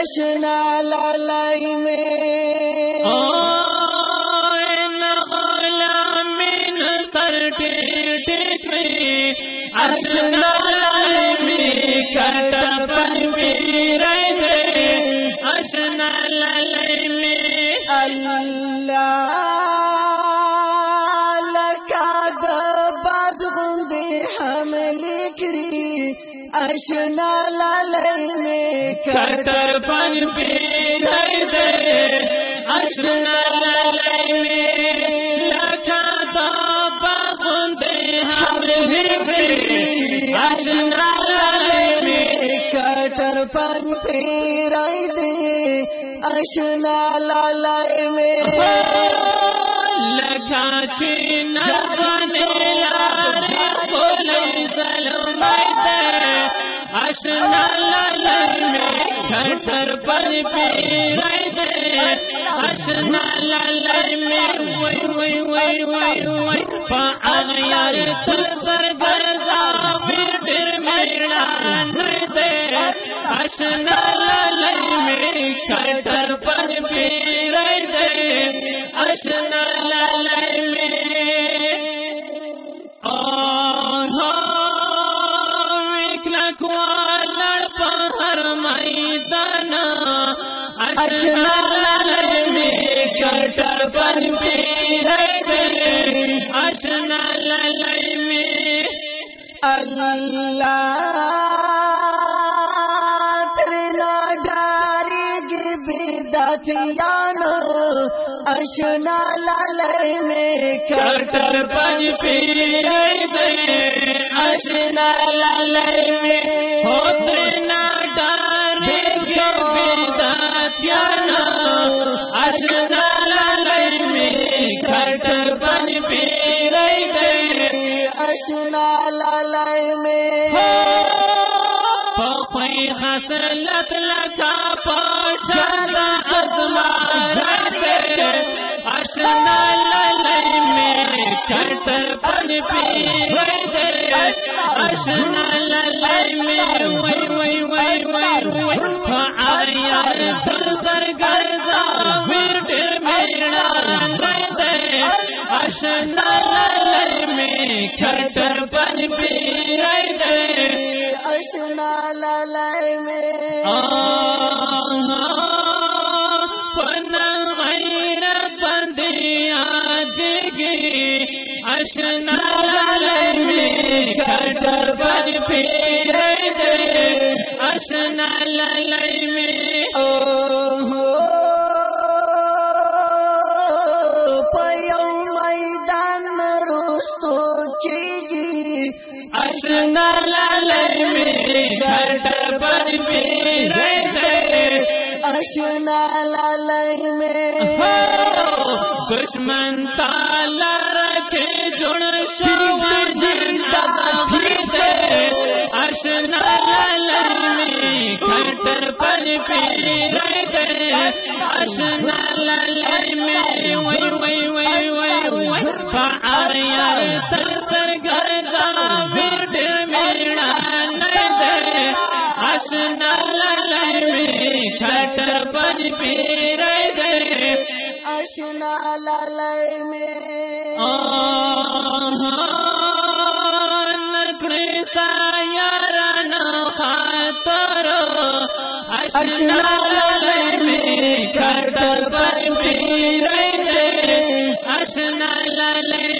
اشنا لالائی میں۔ من سر ٹیٹ میں میں کٹ پن میں۔ اللہ اشنا لالائی میں کٹر پن پیر اشنا لائی میں لکھا دا بخندے ہم لکری اشنا لائی میں کٹر پن پیرائی دے اشنا لالائی میں لگا چین لارے بولے دے اشنا لال میں گھر پر پیر دے اشنا لال میں وئی وئی وئی وئی وئی پاغیار تل پر گرزا پھر پھر میرا دے اشنا لال میں گھر پر پیر دے اشنا لال میں لڑ پہر میدان اشنا لال میں کٹر پر پیرے اشنا لال میں۔ اللہ بداتیانو اشنا لالائی میں کٹر پر پیر اشنا لال میں ہوتنا اشنا لال میں کٹر پیر اشنا پخوی حسلت لکا اشنا میں کٹر پن پیر اشنا لالائی میں وی وی وی وی وی فعایا دل پھر میرا دے اشنا لالائی میں کٹر پن پیر اشنا لالائی میں پن غیر بندیا اشنا لال میں میں پیو میدان روستو اشنا لال میں پر میں دشمن تالا رکھے جڑ شروع جیتا میں کٹر پر پیر اشنا لال میں وئی وئی وئی وئی وئی فعایا تر اشنا لال میں۔ میں نکڑے اشنا لال میں کٹر پر پیر اشنا لال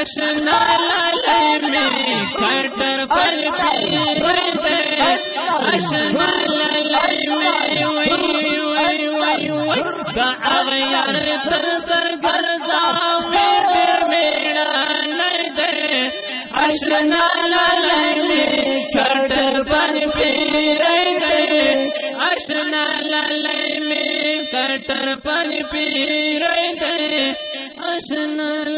اشنا للی وی وی وی پر اشنا پر اشنا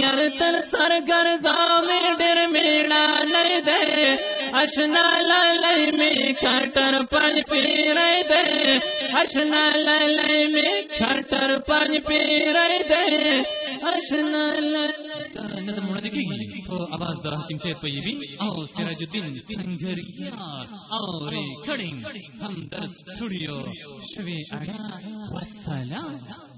یار تر سر گر گام ڈر میڑا لے دے، اشنا لے میں کٹر پنج پیرے دے۔ اشنا لے میں کٹر پنج پیرے دے۔ اشنا لے نظر مڑا دیکھیں تو آواز در حکیم سے پہیے بھی۔ آو سراج الدین سنگر یار آو ری کھڑیں۔ ہم در سٹوڈیو، شوی آڑا وسلام وسلام